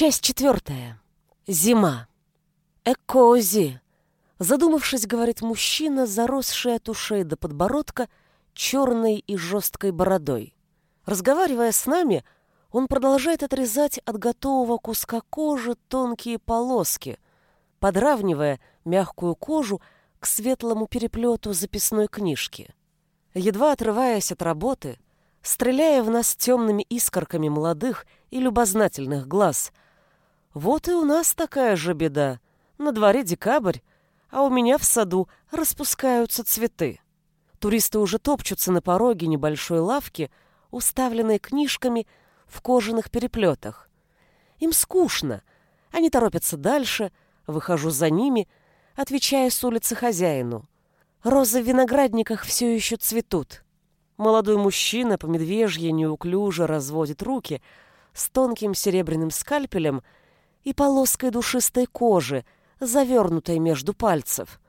Часть четвертая. Зима. Экози. Задумавшись, говорит мужчина, заросший от ушей до подбородка, черной и жесткой бородой. Разговаривая с нами, он продолжает отрезать от готового куска кожи тонкие полоски, подравнивая мягкую кожу к светлому переплету записной книжки. Едва отрываясь от работы, стреляя в нас темными искорками молодых и любознательных глаз. Вот и у нас такая же беда. На дворе декабрь, а у меня в саду распускаются цветы. Туристы уже топчутся на пороге небольшой лавки, уставленной книжками в кожаных переплетах. Им скучно. Они торопятся дальше, выхожу за ними, отвечая с улицы хозяину. Розы в виноградниках все еще цветут. Молодой мужчина по медвежье неуклюже разводит руки с тонким серебряным скальпелем и полоской душистой кожи, завернутой между пальцев.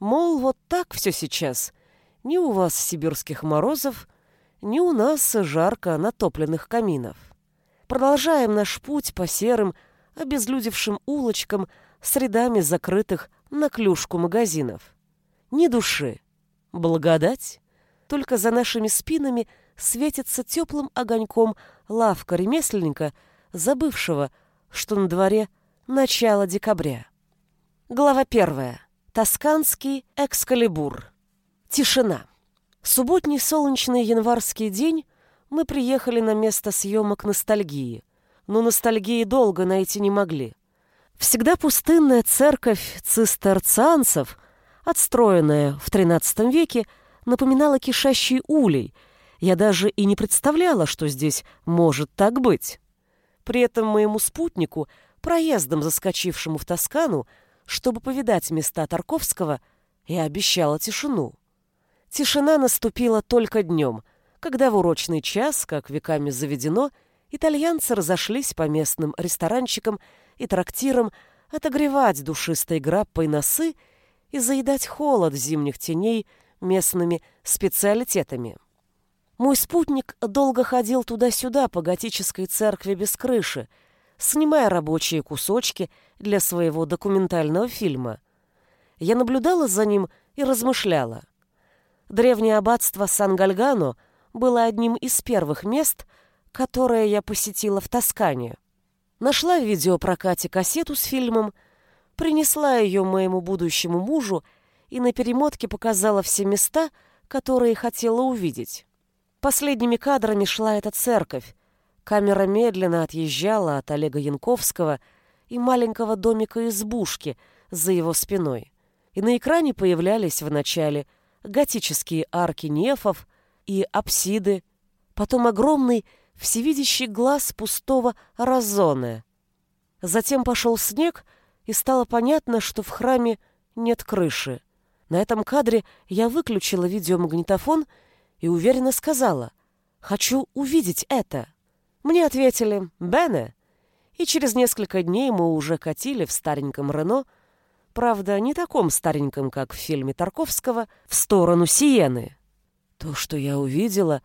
Мол, вот так все сейчас. Ни у вас сибирских морозов, ни у нас жарко натопленных каминов. Продолжаем наш путь по серым, обезлюдевшим улочкам с рядами закрытых на клюшку магазинов. Ни души. Благодать. Только за нашими спинами светится теплым огоньком лавка ремесленника, забывшего, что на дворе начало декабря. Глава первая. Тосканский экскалибур. Тишина. Субботний солнечный январский день мы приехали на место съемок ностальгии, но ностальгии долго найти не могли. Всегда пустынная церковь цистерцианцев, отстроенная в XIII веке, напоминала кишащий улей. Я даже и не представляла, что здесь может так быть. При этом моему спутнику, проездом заскочившему в Тоскану, чтобы повидать места Тарковского, я обещала тишину. Тишина наступила только днем, когда в урочный час, как веками заведено, итальянцы разошлись по местным ресторанчикам и трактирам отогревать душистой граппой носы и заедать холод зимних теней местными специалитетами. Мой спутник долго ходил туда-сюда по готической церкви без крыши, снимая рабочие кусочки для своего документального фильма. Я наблюдала за ним и размышляла. Древнее аббатство Сан-Гальгано было одним из первых мест, которое я посетила в Тоскане. Нашла в видеопрокате кассету с фильмом, принесла ее моему будущему мужу и на перемотке показала все места, которые хотела увидеть. Последними кадрами шла эта церковь. Камера медленно отъезжала от Олега Янковского и маленького домика-избушки за его спиной. И на экране появлялись вначале готические арки нефов и апсиды, потом огромный всевидящий глаз пустого разоне. Затем пошел снег, и стало понятно, что в храме нет крыши. На этом кадре я выключила видеомагнитофон и уверенно сказала «Хочу увидеть это». Мне ответили «Бене», и через несколько дней мы уже катили в стареньком Рено, правда, не таком стареньком, как в фильме Тарковского, в сторону Сиены. То, что я увидела,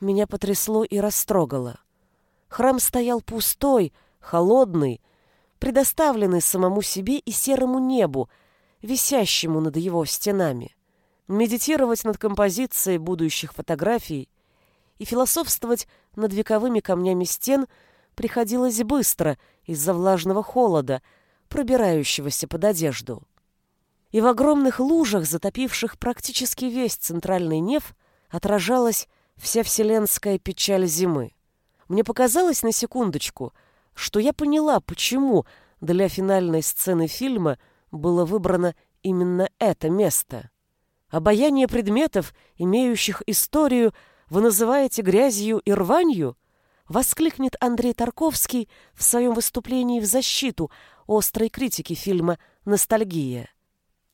меня потрясло и растрогало. Храм стоял пустой, холодный, предоставленный самому себе и серому небу, висящему над его стенами. Медитировать над композицией будущих фотографий и философствовать над вековыми камнями стен приходилось быстро из-за влажного холода, пробирающегося под одежду. И в огромных лужах, затопивших практически весь центральный неф, отражалась вся вселенская печаль зимы. Мне показалось на секундочку, что я поняла, почему для финальной сцены фильма – было выбрано именно это место. Обаяние предметов, имеющих историю, вы называете грязью и рванью? Воскликнет Андрей Тарковский в своем выступлении в защиту острой критики фильма «Ностальгия».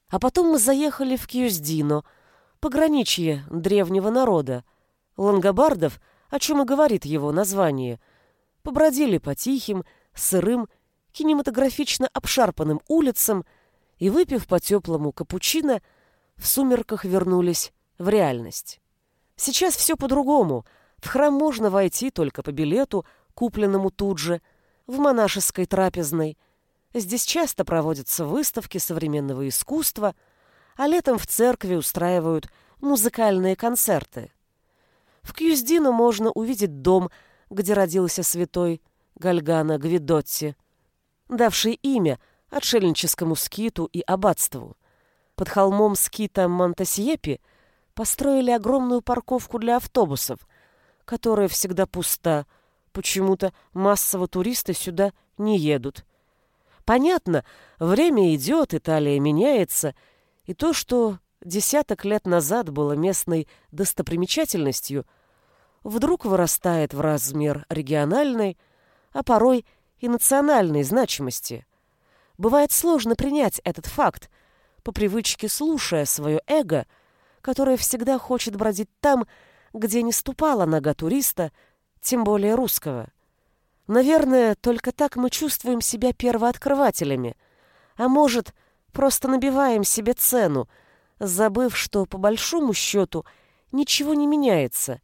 А потом мы заехали в Кьюздино, пограничье древнего народа, лангобардов, о чем и говорит его название, побродили по тихим, сырым, кинематографично обшарпанным улицам, и, выпив по теплому капучино, в сумерках вернулись в реальность. Сейчас все по-другому. В храм можно войти только по билету, купленному тут же. в монашеской трапезной. Здесь часто проводятся выставки современного искусства, а летом в церкви устраивают музыкальные концерты. В Кьюздину можно увидеть дом, где родился святой Гальгана Гвидотти, давший имя отшельническому скиту и аббатству. Под холмом скита Монтасьепи построили огромную парковку для автобусов, которая всегда пуста, почему-то массово туристы сюда не едут. Понятно, время идет, Италия меняется, и то, что десяток лет назад было местной достопримечательностью, вдруг вырастает в размер региональной, а порой и национальной значимости. Бывает сложно принять этот факт, по привычке слушая свое эго, которое всегда хочет бродить там, где не ступала нога туриста, тем более русского. Наверное, только так мы чувствуем себя первооткрывателями, а может, просто набиваем себе цену – забыв, что по большому счету ничего не меняется,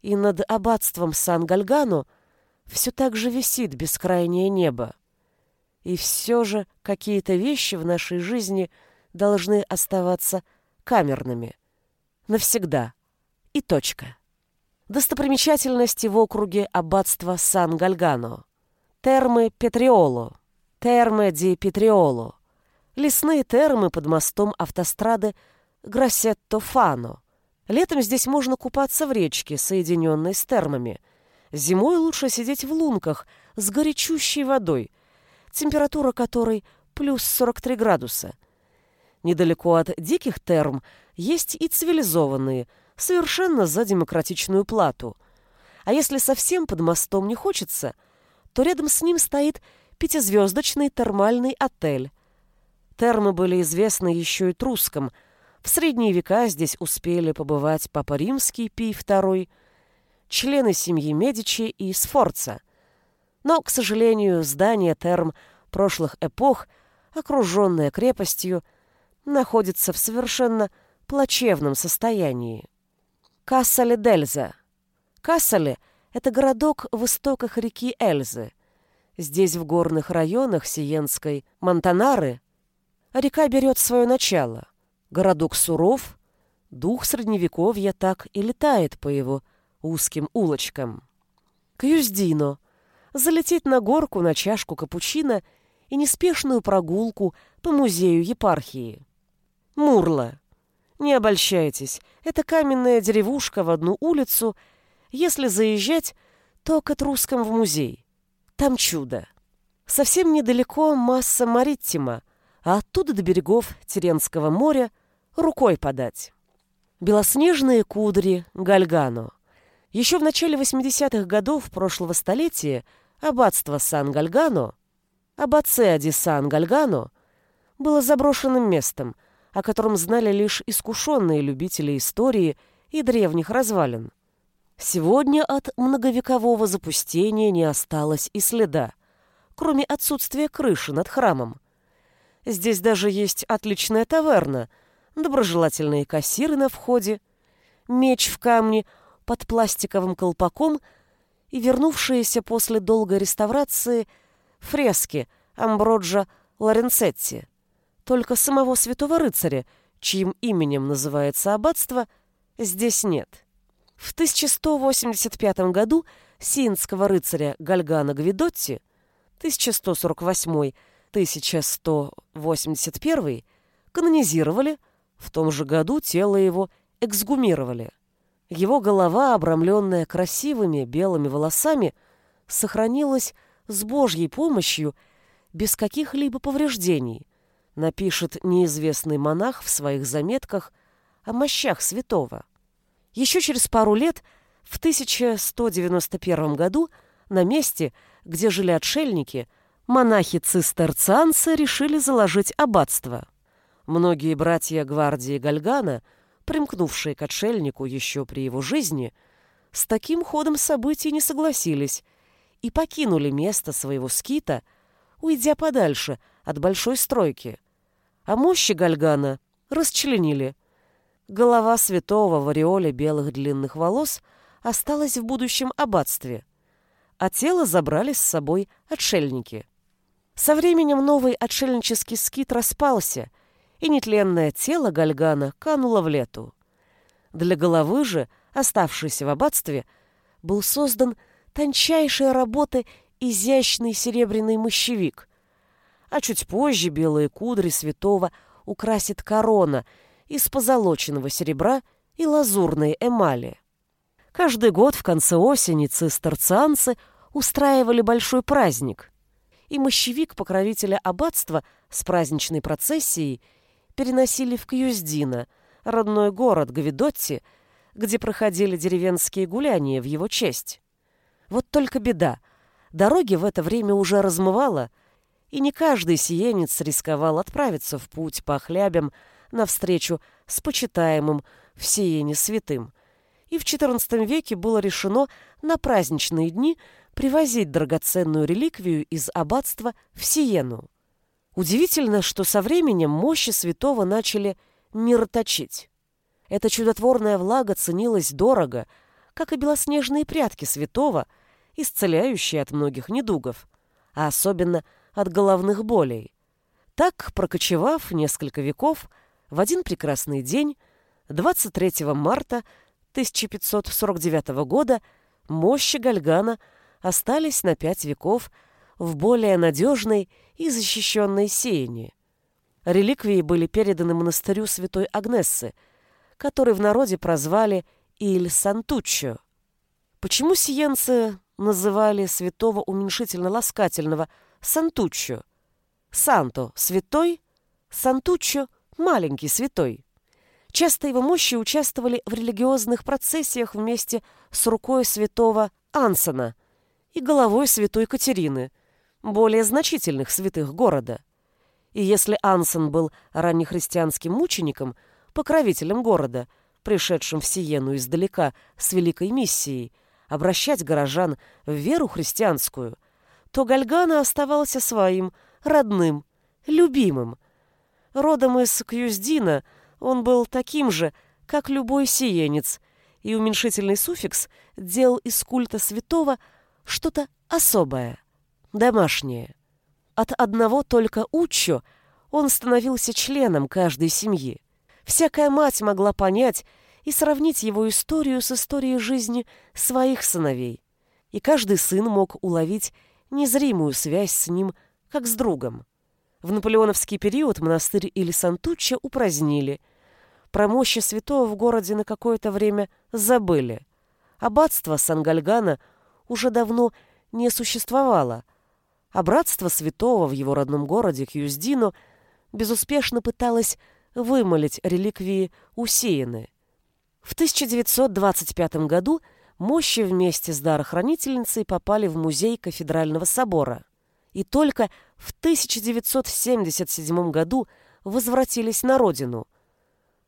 и над аббатством Сан-Гальгано все так же висит бескрайнее небо. И все же какие-то вещи в нашей жизни должны оставаться камерными. Навсегда. И точка. Достопримечательности в округе аббатства Сан-Гальгано. Термы Петриоло. Термы ди Петриоло. Лесные термы под мостом автострады Грассетто-Фано. Летом здесь можно купаться в речке, соединенной с термами. Зимой лучше сидеть в лунках с горячущей водой, температура которой плюс 43 градуса. Недалеко от диких терм есть и цивилизованные, совершенно за демократичную плату. А если совсем под мостом не хочется, то рядом с ним стоит пятизвездочный термальный отель – Термы были известны еще и трускам. В средние века здесь успели побывать Папа Римский Пий II, члены семьи Медичи и Сфорца. Но, к сожалению, здание терм прошлых эпох, окруженное крепостью, находится в совершенно плачевном состоянии. Кассале Дельза. Кассале – это городок в истоках реки Эльзы. Здесь, в горных районах Сиенской Монтанары, река берет свое начало. Городок суров, дух средневековья так и летает по его узким улочкам. Кьюздино. Залететь на горку на чашку капучино и неспешную прогулку по музею епархии. Мурла. Не обольщайтесь, это каменная деревушка в одну улицу. Если заезжать, то к Этрускам в музей. Там чудо. Совсем недалеко масса Мариттима, а оттуда до берегов Теренского моря рукой подать. Белоснежные кудри Гальгано. Еще в начале 80-х годов прошлого столетия аббатство Сан-Гальгано, аббатсеа ди Сан-Гальгано, было заброшенным местом, о котором знали лишь искушенные любители истории и древних развалин. Сегодня от многовекового запустения не осталось и следа, кроме отсутствия крыши над храмом. Здесь даже есть отличная таверна, доброжелательные кассиры на входе, меч в камне под пластиковым колпаком и вернувшиеся после долгой реставрации фрески Амброджа Лоренцетти. Только самого святого рыцаря, чьим именем называется аббатство, здесь нет. В 1185 году сиинского рыцаря Гальгана Гвидотти 1148 1181 канонизировали, в том же году тело его эксгумировали. Его голова, обрамленная красивыми белыми волосами, сохранилась с Божьей помощью без каких-либо повреждений, напишет неизвестный монах в своих заметках о мощах святого. Еще через пару лет, в 1191 году, на месте, где жили отшельники – монахи-цистерцианцы решили заложить аббатство. Многие братья гвардии Гальгана, примкнувшие к отшельнику еще при его жизни, с таким ходом событий не согласились и покинули место своего скита, уйдя подальше от большой стройки. А мощи Гальгана расчленили. Голова святого в ореоле белых длинных волос осталась в будущем аббатстве, а тело забрали с собой отшельники. Со временем новый отшельнический скит распался, и нетленное тело Гальгана кануло в лету. Для головы же, оставшейся в аббатстве, был создан тончайшей работы изящный серебряный мощевик, а чуть позже белые кудри святого украсит корона из позолоченного серебра и лазурной эмали. Каждый год в конце осени цистерцианцы устраивали большой праздник, и мощевик покровителя аббатства с праздничной процессией переносили в Кьюздино, родной город Гавидотти, где проходили деревенские гуляния в его честь. Вот только беда. Дороги в это время уже размывало, и не каждый сиенец рисковал отправиться в путь по хлябям навстречу с почитаемым в Сиене святым. И в XIV веке было решено на праздничные дни привозить драгоценную реликвию из аббатства в Сиену. Удивительно, что со временем мощи святого начали мироточить. Эта чудотворная влага ценилась дорого, как и белоснежные прятки святого, исцеляющие от многих недугов, а особенно от головных болей. Так, прокочевав несколько веков, в один прекрасный день, 23 марта 1549 года, мощи Гальгана – остались на пять веков в более надежной и защищенной сеянии. Реликвии были переданы монастырю святой Агнессы, который в народе прозвали Иль Сантуччо. Почему сиенцы называли святого уменьшительно-ласкательного Сантуччо? Санто – святой, Сантуччо – маленький святой. Часто его мощи участвовали в религиозных процессиях вместе с рукой святого Ансона, и головой святой Катерины, более значительных святых города. И если Ансен был раннехристианским мучеником, покровителем города, пришедшим в Сиену издалека с великой миссией, обращать горожан в веру христианскую, то Гальгана оставался своим, родным, любимым. Родом из Кьюздина он был таким же, как любой сиенец, и уменьшительный суффикс делал из культа святого – что-то особое, домашнее. От одного только Уччо он становился членом каждой семьи. Всякая мать могла понять и сравнить его историю с историей жизни своих сыновей. И каждый сын мог уловить незримую связь с ним, как с другом. В наполеоновский период монастырь или Сантуччо упразднили. Про мощи святого в городе на какое-то время забыли. Аббатство Сан-Гальгана – уже давно не существовало, а братство святого в его родном городе Кьюздино безуспешно пыталось вымолить реликвии усеяны. В 1925 году мощи вместе с дарохранительницей попали в музей кафедрального собора и только в 1977 году возвратились на родину.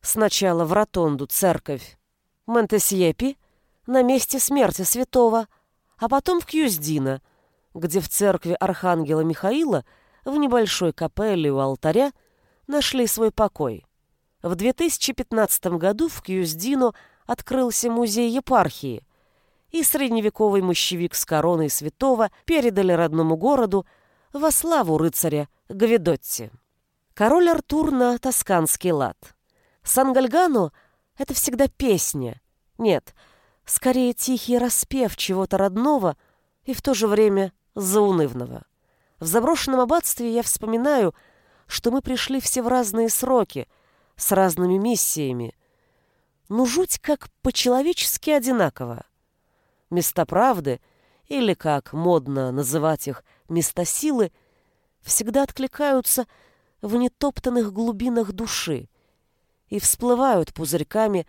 Сначала в ротонду церковь Монтесьепи на месте смерти святого – а потом в Кьюздино, где в церкви Архангела Михаила в небольшой капелле у алтаря нашли свой покой. В 2015 году в Кьюздино открылся музей епархии, и средневековый мощевик с короной святого передали родному городу во славу рыцаря Гавидотти. Король Артур на тосканский лад. Сан-Гальгано — это всегда песня. Нет — скорее тихий распев чего-то родного и в то же время заунывного. В заброшенном аббатстве я вспоминаю, что мы пришли все в разные сроки, с разными миссиями. Ну, жуть как по-человечески одинаково. Места правды, или, как модно называть их, места силы, всегда откликаются в нетоптанных глубинах души и всплывают пузырьками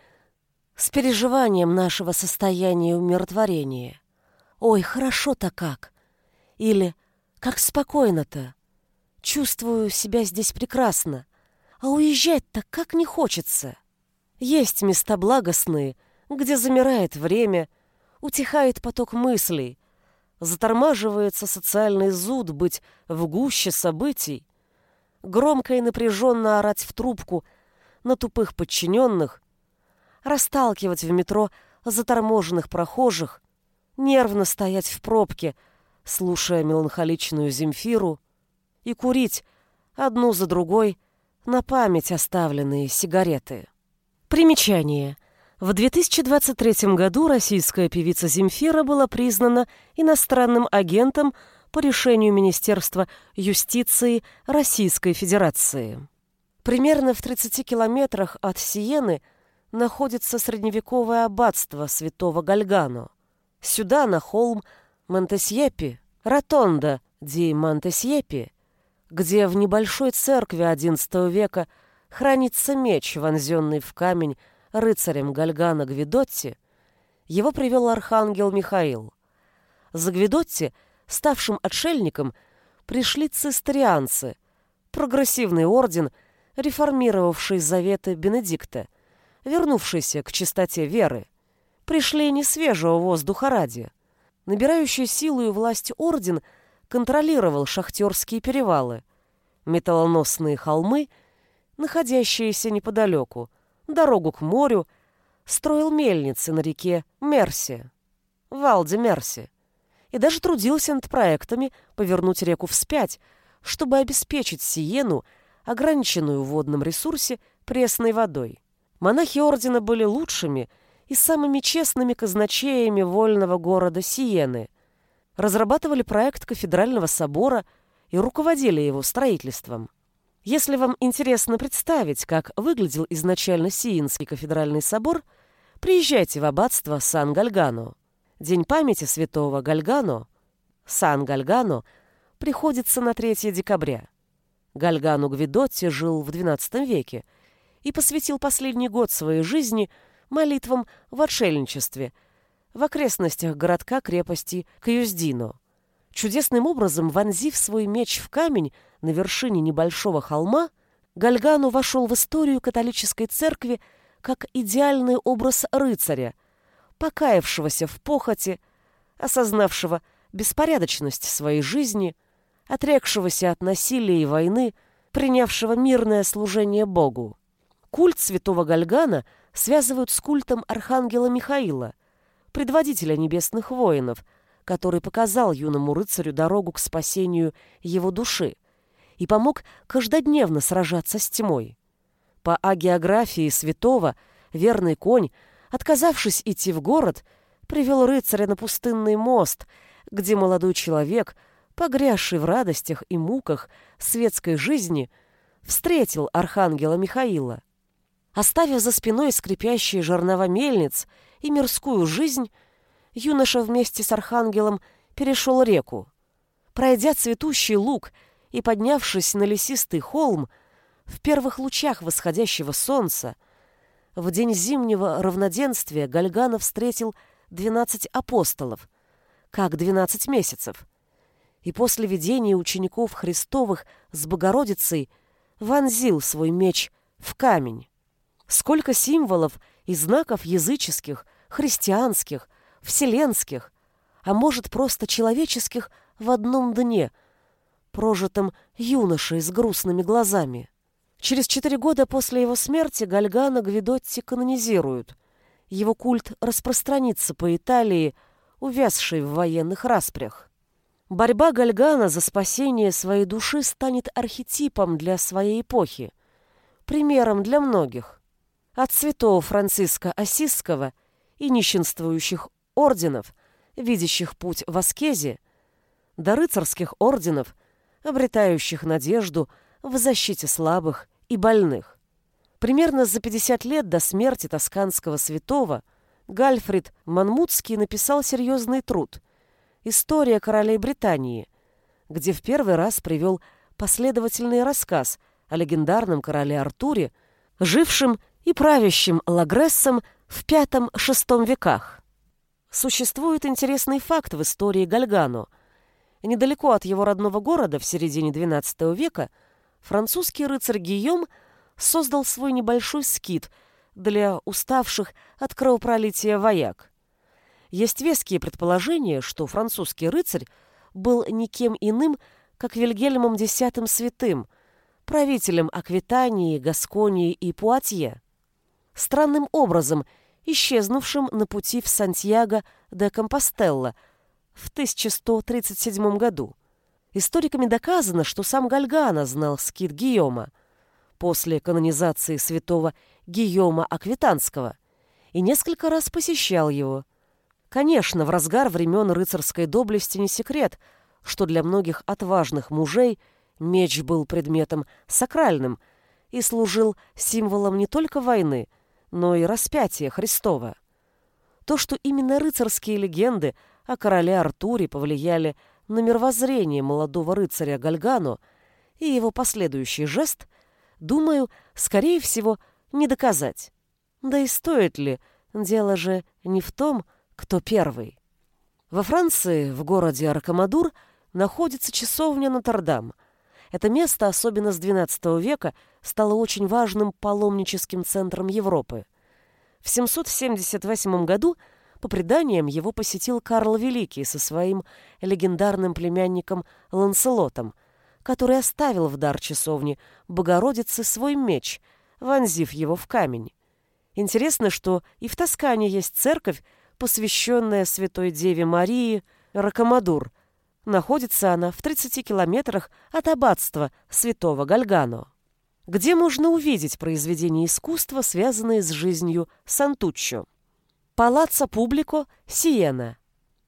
с переживанием нашего состояния умиротворения. «Ой, хорошо-то как!» Или «Как спокойно-то!» Чувствую себя здесь прекрасно, а уезжать-то как не хочется. Есть места благостные, где замирает время, утихает поток мыслей, затормаживается социальный зуд быть в гуще событий, громко и напряженно орать в трубку на тупых подчиненных, расталкивать в метро заторможенных прохожих, нервно стоять в пробке, слушая меланхоличную Земфиру, и курить одну за другой на память оставленные сигареты. Примечание. В 2023 году российская певица Земфира была признана иностранным агентом по решению Министерства юстиции Российской Федерации. Примерно в 30 километрах от Сиены находится средневековое аббатство святого Гальгано. Сюда, на холм Монтесьепи, Ротонда ди Монтесьепи, где в небольшой церкви XI века хранится меч, вонзенный в камень рыцарем Гальгана Гвидотти, его привел архангел Михаил. За Гвидотти, ставшим отшельником, пришли цистерианцы, прогрессивный орден, реформировавший заветы Бенедикта, вернувшийся к чистоте веры. Пришли не свежего воздуха ради. Набирающий силу и власть орден контролировал шахтерские перевалы, металлоносные холмы, находящиеся неподалеку, дорогу к морю, строил мельницы на реке Мерси, Валде Мерси, и даже трудился над проектами повернуть реку вспять, чтобы обеспечить Сиену, ограниченную в водном ресурсе, пресной водой. Монахи ордена были лучшими и самыми честными казначеями вольного города Сиены, разрабатывали проект кафедрального собора и руководили его строительством. Если вам интересно представить, как выглядел изначально Сиинский кафедральный собор, приезжайте в аббатство Сан-Гальгано. День памяти святого Гальгано, Сан-Гальгано, приходится на 3 декабря. Гальгану Гвидотти жил в XII веке и посвятил последний год своей жизни молитвам в отшельничестве в окрестностях городка-крепости Каюздино. Чудесным образом вонзив свой меч в камень, на вершине небольшого холма, Гальгану вошел в историю католической церкви как идеальный образ рыцаря, покаявшегося в похоти, осознавшего беспорядочность своей жизни, отрекшегося от насилия и войны, принявшего мирное служение Богу. Культ святого Гальгана связывают с культом архангела Михаила, предводителя небесных воинов, который показал юному рыцарю дорогу к спасению его души, и помог каждодневно сражаться с тьмой. По агеографии святого верный конь, отказавшись идти в город, привел рыцаря на пустынный мост, где молодой человек, погрязший в радостях и муках светской жизни, встретил архангела Михаила. Оставив за спиной скрипящие жернова мельниц и мирскую жизнь, юноша вместе с архангелом перешел реку. Пройдя цветущий луг и, поднявшись на лесистый холм, в первых лучах восходящего солнца, в день зимнего равноденствия Гальганов встретил двенадцать апостолов, как двенадцать месяцев, и после видения учеников Христовых с Богородицей вонзил свой меч в камень. Сколько символов и знаков языческих, христианских, вселенских, а может просто человеческих в одном дне – прожитым юношей с грустными глазами. Через четыре года после его смерти Гальгана Гвидотти канонизируют. Его культ распространится по Италии, увязшей в военных распрях. Борьба Гальгана за спасение своей души станет архетипом для своей эпохи, примером для многих. От святого Франциска Осисского и нищенствующих орденов, видящих путь в аскезе, до рыцарских орденов – обретающих надежду в защите слабых и больных. Примерно за 50 лет до смерти тосканского святого Гальфрид Манмутский написал серьезный труд «История королей Британии», где в первый раз привел последовательный рассказ о легендарном короле Артуре, жившем и правящем Лагрессом в V-VI веках. Существует интересный факт в истории Гальгано – Недалеко от его родного города в середине XII века французский рыцарь Гийом создал свой небольшой скит для уставших от кровопролития вояк. Есть веские предположения, что французский рыцарь был никем иным, как Вильгельмом X Святым, правителем Аквитании, Гасконии и Пуатье. Странным образом исчезнувшим на пути в Сантьяго де Компостелло в 1137 году. Историками доказано, что сам Гальгана знал скит Гийома после канонизации святого Гийома Аквитанского и несколько раз посещал его. Конечно, в разгар времен рыцарской доблести не секрет, что для многих отважных мужей меч был предметом сакральным и служил символом не только войны, но и распятия Христова. То, что именно рыцарские легенды о короле Артуре повлияли на мировоззрение молодого рыцаря Гальгано и его последующий жест, думаю, скорее всего, не доказать. Да и стоит ли, дело же не в том, кто первый. Во Франции, в городе Аркамадур, находится часовня Нотр-Дам. Это место, особенно с XII века, стало очень важным паломническим центром Европы. В 778 году, по преданиям, его посетил Карл Великий со своим легендарным племянником Ланселотом, который оставил в дар часовни Богородице свой меч, вонзив его в камень. Интересно, что и в Тоскане есть церковь, посвященная Святой Деве Марии Ракомадур. Находится она в 30 километрах от аббатства Святого Гальгано. Где можно увидеть произведения искусства, связанные с жизнью Сантуччо? Палаццо Публико, Сиена.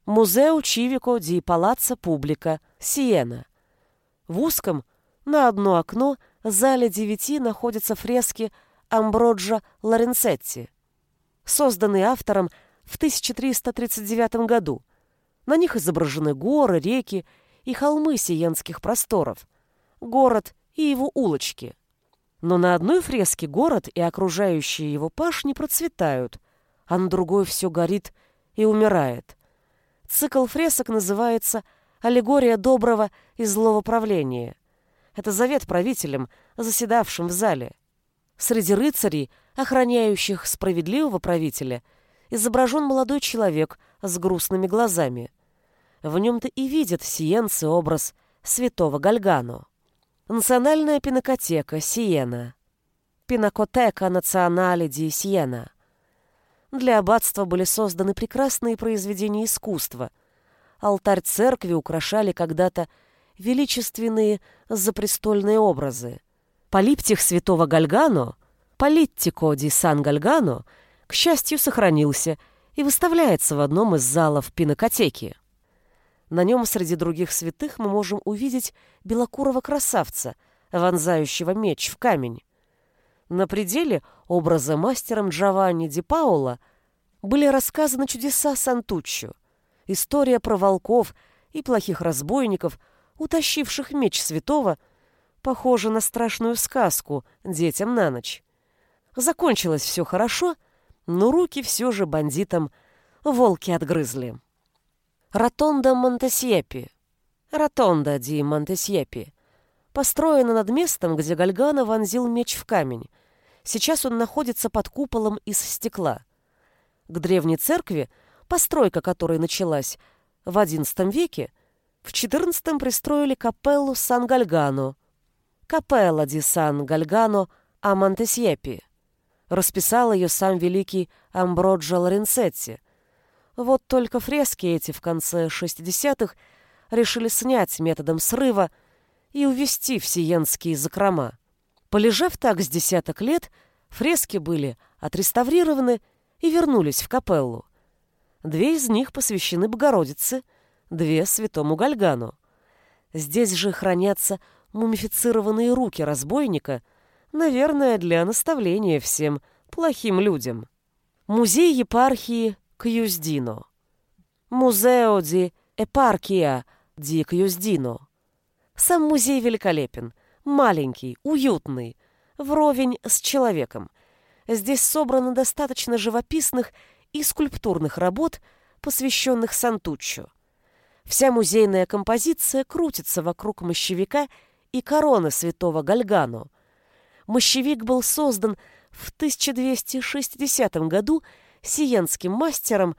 Музео Чивико ди Палаццо Публика, Сиена. В узком, на одно окно, зале девяти находятся фрески Амброджа Лоренцетти, созданные автором в 1339 году. На них изображены горы, реки и холмы сиенских просторов, город и его улочки. Но на одной фреске город и окружающие его пашни процветают, а на другой все горит и умирает. Цикл фресок называется «Аллегория доброго и злого правления». Это завет правителям, заседавшим в зале. Среди рыцарей, охраняющих справедливого правителя, изображен молодой человек с грустными глазами. В нем-то и видят сиенцы образ святого Гальгано. Национальная пинакотека Сиена. Пинакотека национале ди Сиена. Для аббатства были созданы прекрасные произведения искусства. Алтарь церкви украшали когда-то величественные запрестольные образы. Полиптих святого Гальгано, Политтико ди Сан Гальгано, к счастью, сохранился и выставляется в одном из залов пинокотеки. На нем среди других святых мы можем увидеть белокурого красавца, вонзающего меч в камень. На пределе образа мастером Джованни Ди Паула были рассказаны чудеса Сантуччо, история про волков и плохих разбойников, утащивших меч святого, похоже на страшную сказку детям на ночь. Закончилось все хорошо, но руки все же бандитам волки отгрызли. Ротонда Монтесьепи. Ротонда ди Монтесьепи. Построена над местом, где Гальгана вонзил меч в камень. Сейчас он находится под куполом из стекла. К древней церкви, постройка которой началась в XI веке, в XIV пристроили капеллу Сан-Гальгано, капелла ди Сан-Гальгано а Монтесьепи. Расписал ее сам великий Амброджо Лоренцетти – вот только фрески эти в конце 60-х решили снять методом срыва и увести в сиенские закрома. Полежав так с десяток лет, фрески были отреставрированы и вернулись в капеллу. Две из них посвящены Богородице, две — святому Гальгану. Здесь же хранятся мумифицированные руки разбойника, наверное, для наставления всем плохим людям. Музей епархии Кьюздино. Музео ди Эпаркия ди Кьюздино. Сам музей великолепен, маленький, уютный, вровень с человеком. Здесь собрано достаточно живописных и скульптурных работ, посвященных Сантуччо. Вся музейная композиция крутится вокруг мощевика и короны святого Гальгано. Мощевик был создан в 1260 году сиенским мастером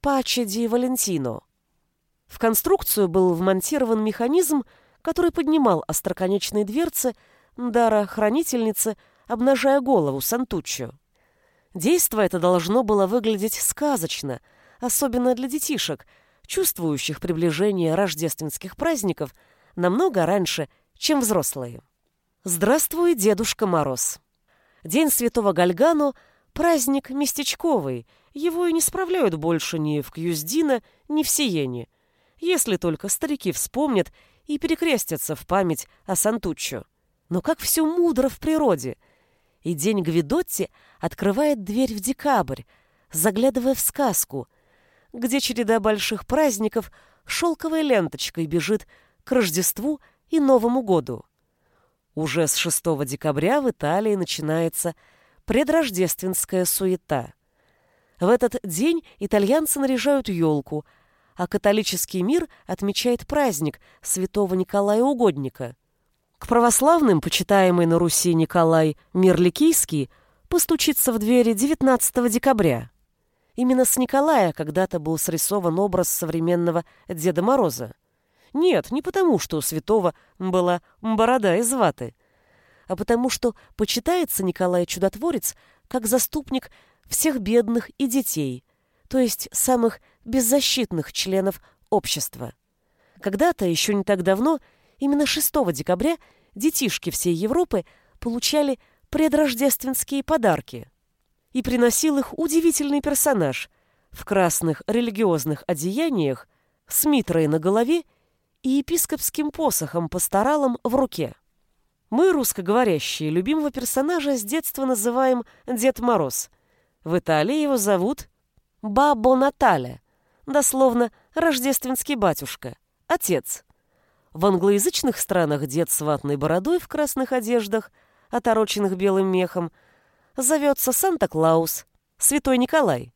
Паче ди Валентино. В конструкцию был вмонтирован механизм, который поднимал остроконечные дверцы дара хранительницы, обнажая голову Сантуччо. Действо это должно было выглядеть сказочно, особенно для детишек, чувствующих приближение рождественских праздников намного раньше, чем взрослые. Здравствуй, Дедушка Мороз! День Святого Гальгану – праздник местечковый, его и не справляют больше ни в Кьюздино, ни в Сиене, если только старики вспомнят и перекрестятся в память о Сантуччо. Но как все мудро в природе! И день Гвидотти открывает дверь в декабрь, заглядывая в сказку, где череда больших праздников шелковой ленточкой бежит к Рождеству и Новому году. Уже с 6 декабря в Италии начинается предрождественская суета. В этот день итальянцы наряжают елку, а католический мир отмечает праздник святого Николая Угодника. К православным, почитаемый на Руси Николай Мирликийский, постучится в двери 19 декабря. Именно с Николая когда-то был срисован образ современного Деда Мороза. Нет, не потому, что у святого была борода из ваты, а потому что почитается Николай Чудотворец как заступник всех бедных и детей, то есть самых беззащитных членов общества. Когда-то, еще не так давно, именно 6 декабря детишки всей Европы получали предрождественские подарки. И приносил их удивительный персонаж в красных религиозных одеяниях с митрой на голове и епископским посохом пасторалом в руке. Мы, русскоговорящие, любимого персонажа с детства называем Дед Мороз. В Италии его зовут Бабо Наталя, дословно рождественский батюшка, отец. В англоязычных странах дед с ватной бородой в красных одеждах, отороченных белым мехом, зовется Санта-Клаус, Святой Николай.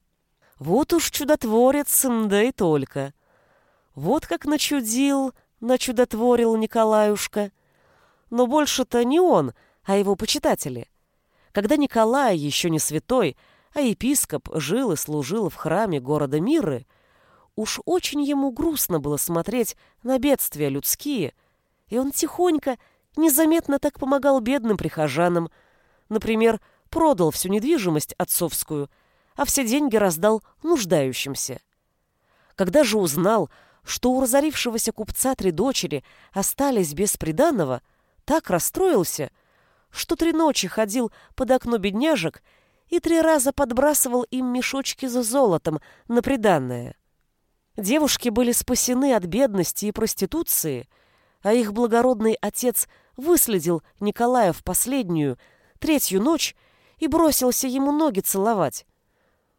Вот уж чудотворец, да и только. Вот как начудил, начудотворил Николаюшка. Но больше-то не он, а его почитатели. Когда Николай, еще не святой, а епископ, жил и служил в храме города Миры, уж очень ему грустно было смотреть на бедствия людские, и он тихонько, незаметно так помогал бедным прихожанам. Например, продал всю недвижимость отцовскую, а все деньги раздал нуждающимся. Когда же узнал, что у разорившегося купца три дочери остались без приданого, так расстроился, что три ночи ходил под окно бедняжек и три раза подбрасывал им мешочки за золотом на приданное. Девушки были спасены от бедности и проституции, а их благородный отец выследил Николая в последнюю, третью ночь и бросился ему ноги целовать.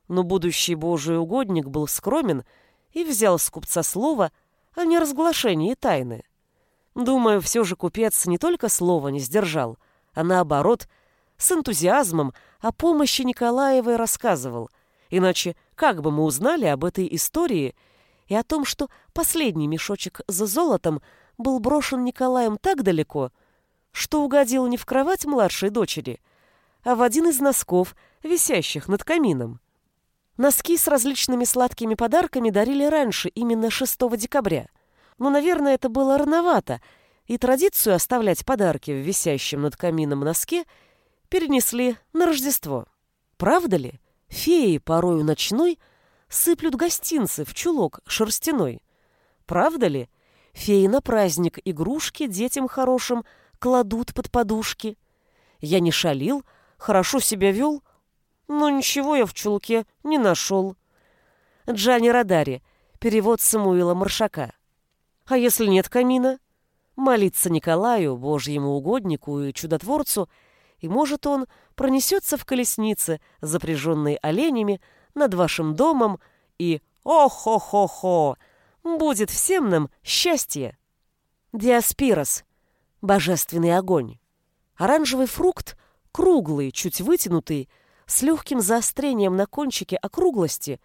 Но будущий божий угодник был скромен и взял с купца слово о неразглашении тайны. Думаю, все же купец не только слова не сдержал, а наоборот, с энтузиазмом о помощи Николаевой рассказывал. Иначе как бы мы узнали об этой истории и о том, что последний мешочек за золотом был брошен Николаем так далеко, что угодил не в кровать младшей дочери, а в один из носков, висящих над камином. Носки с различными сладкими подарками дарили раньше, именно 6 декабря. Но, наверное, это было рановато, и традицию оставлять подарки в висящем над камином носке перенесли на Рождество. Правда ли? Феи порою ночной сыплют гостинцы в чулок шерстяной. Правда ли? Феи на праздник игрушки детям хорошим кладут под подушки. Я не шалил, хорошо себя вел, но ничего я в чулке не нашел. Джани Радари. Перевод Самуила Маршака. А если нет камина? Молиться Николаю, Божьему угоднику и чудотворцу, и, может, он пронесется в колеснице, запряженной оленями, над вашим домом, и «О-хо-хо-хо!» будет всем нам счастье. Диаспирос — божественный огонь. Оранжевый фрукт, круглый, чуть вытянутый, с легким заострением на кончике округлости,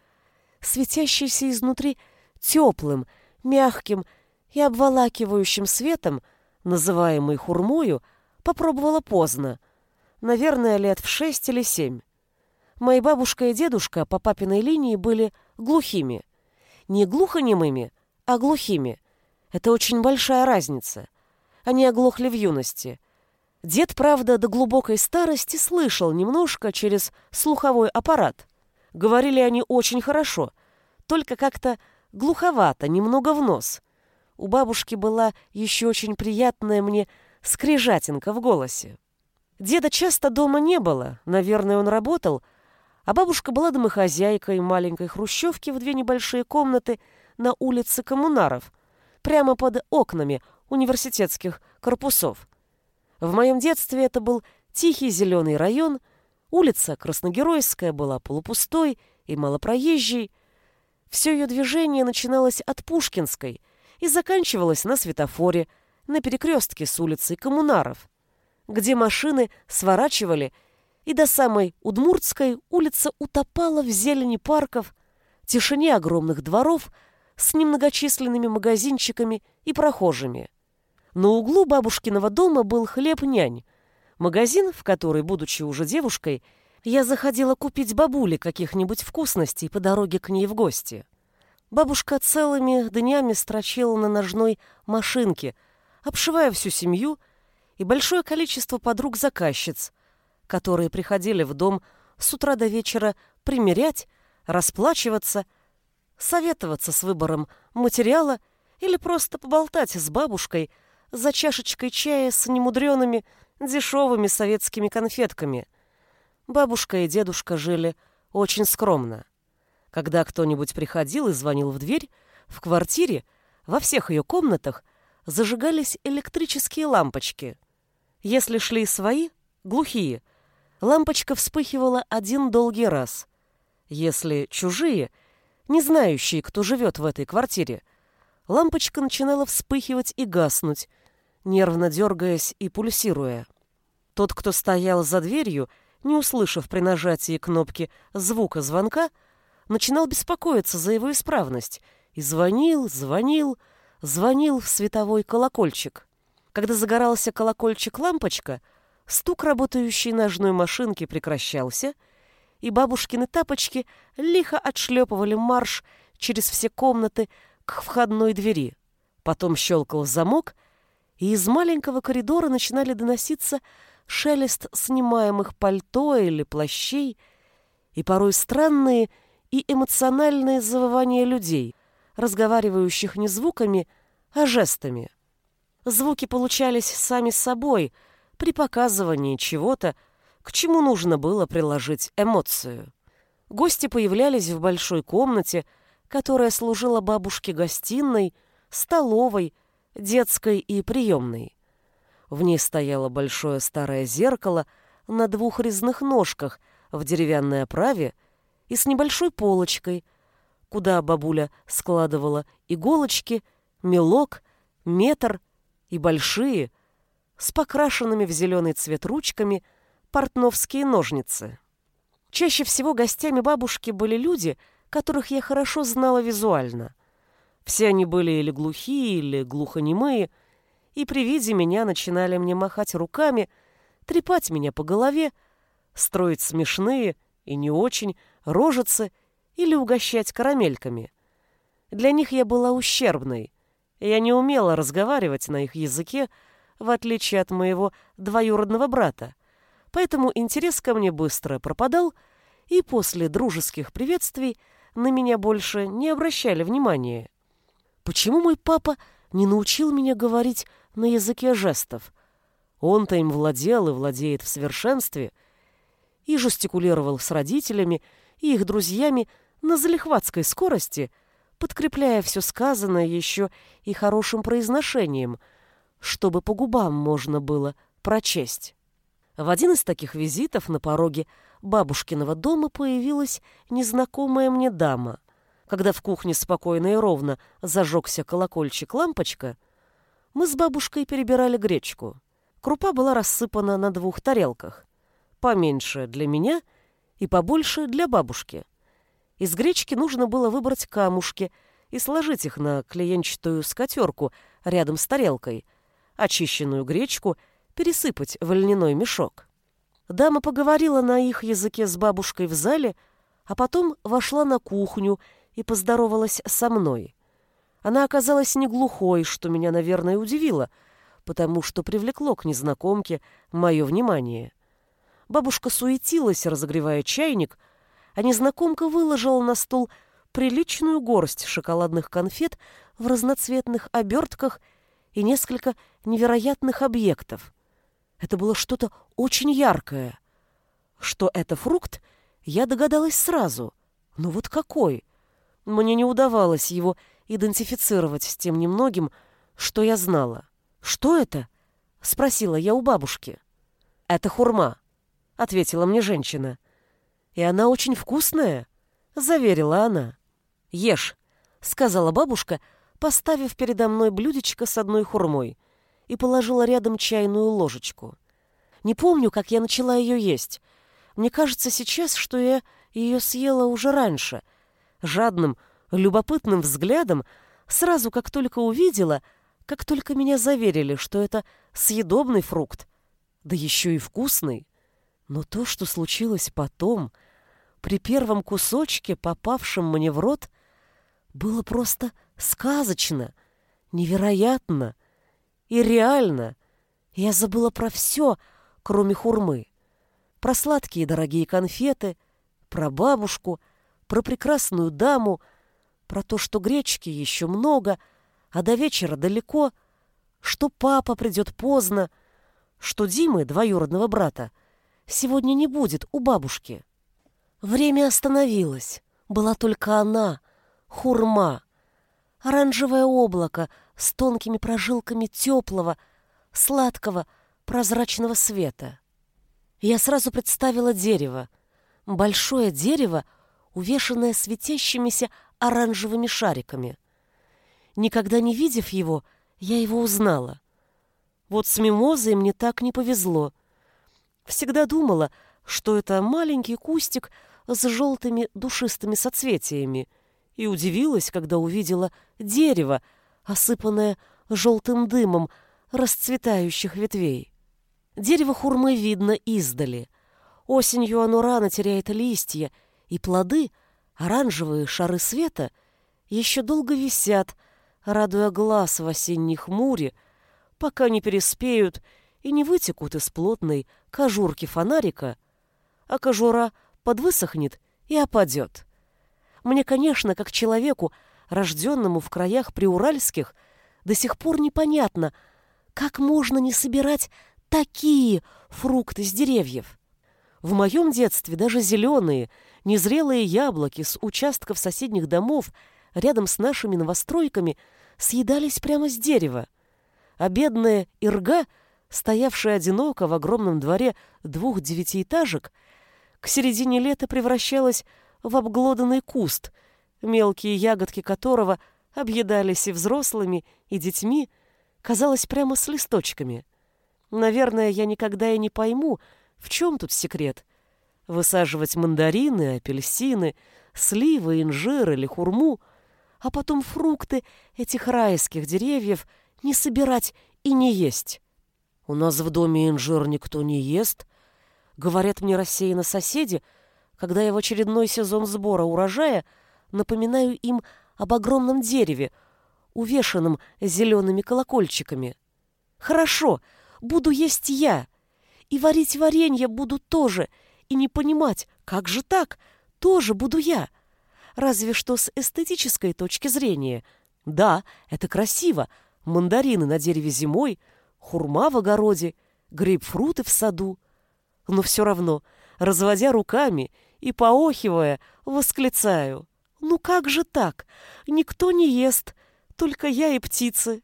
светящийся изнутри теплым, мягким и обволакивающим светом, называемый хурмою, попробовала поздно, наверное, лет в шесть или семь. Мои бабушка и дедушка по папиной линии были глухими. Не глухонемыми, а глухими. Это очень большая разница. Они оглохли в юности. Дед, правда, до глубокой старости слышал немножко через слуховой аппарат. Говорили они очень хорошо, только как-то глуховато, немного в нос. У бабушки была еще очень приятная мне скрижатинка в голосе. Деда часто дома не было, наверное, он работал, а бабушка была домохозяйкой маленькой хрущевки в две небольшие комнаты на улице Коммунаров, прямо под окнами университетских корпусов. В моем детстве это был тихий зеленый район, улица Красногеройская была полупустой и малопроезжей. Все ее движение начиналось от Пушкинской и заканчивалось на светофоре, на перекрестке с улицей Коммунаров, где машины сворачивали и до самой Удмуртской улица утопала в зелени парков, тишине огромных дворов с немногочисленными магазинчиками и прохожими. На углу бабушкиного дома был хлеб-нянь, магазин, в который, будучи уже девушкой, я заходила купить бабуле каких-нибудь вкусностей по дороге к ней в гости. Бабушка целыми днями строчила на ножной машинке, обшивая всю семью и большое количество подруг-заказчиц, которые приходили в дом с утра до вечера примерять, расплачиваться, советоваться с выбором материала или просто поболтать с бабушкой за чашечкой чая с немудреными, дешевыми советскими конфетками. Бабушка и дедушка жили очень скромно. Когда кто-нибудь приходил и звонил в дверь, в квартире, во всех ее комнатах зажигались электрические лампочки. Если шли свои, глухие, лампочка вспыхивала один долгий раз. Если чужие, не знающие, кто живет в этой квартире, лампочка начинала вспыхивать и гаснуть, нервно дергаясь и пульсируя. Тот, кто стоял за дверью, не услышав при нажатии кнопки звука звонка, начинал беспокоиться за его исправность и звонил, звонил, звонил в световой колокольчик. Когда загорался колокольчик-лампочка — Стук работающей ножной машинки прекращался, и бабушкины тапочки лихо отшлепывали марш через все комнаты к входной двери. Потом щелкал замок, и из маленького коридора начинали доноситься шелест снимаемых пальто или плащей и порой странные и эмоциональные завывания людей, разговаривающих не звуками, а жестами. Звуки получались сами собой — при показывании чего-то, к чему нужно было приложить эмоцию. Гости появлялись в большой комнате, которая служила бабушке гостиной, столовой, детской и приемной. В ней стояло большое старое зеркало на двух резных ножках в деревянной оправе и с небольшой полочкой, куда бабуля складывала иголочки, мелок, метр и большие, с покрашенными в зеленый цвет ручками портновские ножницы. Чаще всего гостями бабушки были люди, которых я хорошо знала визуально. Все они были или глухие, или глухонемые, и при виде меня начинали мне махать руками, трепать меня по голове, строить смешные и не очень рожицы или угощать карамельками. Для них я была ущербной. Я не умела разговаривать на их языке, в отличие от моего двоюродного брата. Поэтому интерес ко мне быстро пропадал, и после дружеских приветствий на меня больше не обращали внимания. Почему мой папа не научил меня говорить на языке жестов? Он-то им владел и владеет в совершенстве, и жестикулировал с родителями и их друзьями на залихватской скорости, подкрепляя все сказанное еще и хорошим произношением – чтобы по губам можно было прочесть. В один из таких визитов на пороге бабушкиного дома появилась незнакомая мне дама. Когда в кухне спокойно и ровно зажегся колокольчик-лампочка, мы с бабушкой перебирали гречку. Крупа была рассыпана на двух тарелках. Поменьше для меня и побольше для бабушки. Из гречки нужно было выбрать камушки и сложить их на клеенчатую скатерку рядом с тарелкой, очищенную гречку пересыпать в льняной мешок. Дама поговорила на их языке с бабушкой в зале, а потом вошла на кухню и поздоровалась со мной. Она оказалась не глухой, что меня, наверное, удивило, потому что привлекло к незнакомке мое внимание. Бабушка суетилась, разогревая чайник, а незнакомка выложила на стол приличную горсть шоколадных конфет в разноцветных обертках и несколько невероятных объектов. Это было что-то очень яркое. Что это фрукт, я догадалась сразу. Но вот какой? Мне не удавалось его идентифицировать с тем немногим, что я знала. «Что это?» — спросила я у бабушки. «Это хурма», — ответила мне женщина. «И она очень вкусная», — заверила она. «Ешь», — сказала бабушка, поставив передо мной блюдечко с одной хурмой и положила рядом чайную ложечку. Не помню, как я начала ее есть. Мне кажется сейчас, что я ее съела уже раньше. Жадным, любопытным взглядом, сразу как только увидела, как только меня заверили, что это съедобный фрукт, да еще и вкусный. Но то, что случилось потом, при первом кусочке, попавшем мне в рот, было просто сказочно, невероятно и реально. Я забыла про все, кроме хурмы. Про сладкие дорогие конфеты, про бабушку, про прекрасную даму, про то, что гречки еще много, а до вечера далеко, что папа придет поздно, что Димы, двоюродного брата, сегодня не будет у бабушки. Время остановилось. Была только она, хурма. Оранжевое облако с тонкими прожилками теплого, сладкого, прозрачного света. Я сразу представила дерево. Большое дерево, увешанное светящимися оранжевыми шариками. Никогда не видев его, я его узнала. Вот с мимозой мне так не повезло. Всегда думала, что это маленький кустик с желтыми душистыми соцветиями, и удивилась, когда увидела дерево, осыпанное желтым дымом расцветающих ветвей. Дерево хурмы видно издали. Осенью оно рано теряет листья, и плоды, оранжевые шары света, еще долго висят, радуя глаз в осенней хмуре, пока не переспеют и не вытекут из плотной кожурки фонарика, а кожура подвысохнет и опадет. Мне, конечно, как человеку, рожденному в краях приуральских, до сих пор непонятно, как можно не собирать такие фрукты с деревьев. В моем детстве даже зеленые, незрелые яблоки с участков соседних домов рядом с нашими новостройками съедались прямо с дерева. А бедная ирга, стоявшая одиноко в огромном дворе двух девятиэтажек, к середине лета превращалась в обглоданный куст, мелкие ягодки которого объедались и взрослыми, и детьми, казалось, прямо с листочками. Наверное, я никогда и не пойму, в чем тут секрет. Высаживать мандарины, апельсины, сливы, инжир или хурму, а потом фрукты этих райских деревьев не собирать и не есть. У нас в доме инжир никто не ест, говорят мне рассеянно соседи, когда я в очередной сезон сбора урожая напоминаю им об огромном дереве, увешанном зелеными колокольчиками. Хорошо, буду есть я. И варить варенье буду тоже. И не понимать, как же так, тоже буду я. Разве что с эстетической точки зрения. Да, это красиво. Мандарины на дереве зимой, хурма в огороде, грейпфруты в саду. Но все равно, разводя руками и поохивая, восклицаю. «Ну как же так? Никто не ест, только я и птицы».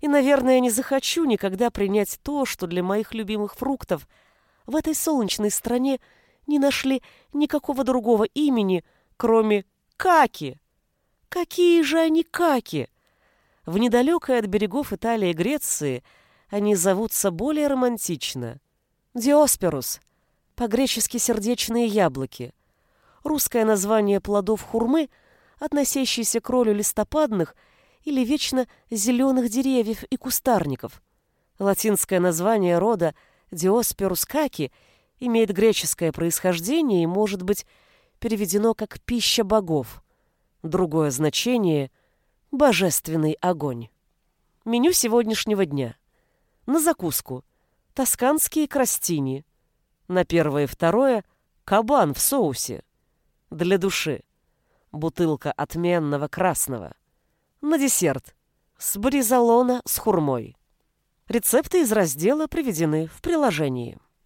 И, наверное, не захочу никогда принять то, что для моих любимых фруктов в этой солнечной стране не нашли никакого другого имени, кроме каки. Какие же они каки? В недалекой от берегов Италии и Греции они зовутся более романтично. Диосперус, по-гречески сердечные яблоки. Русское название плодов хурмы, относящееся к ролю листопадных или вечно зеленых деревьев и кустарников. Латинское название рода Диосперус каки имеет греческое происхождение и может быть переведено как «пища богов». Другое значение — «божественный огонь». Меню сегодняшнего дня. На закуску – тосканские крастини. На первое и второе – кабан в соусе. Для души – бутылка отменного красного. На десерт – с бризолона с хурмой. Рецепты из раздела приведены в приложении.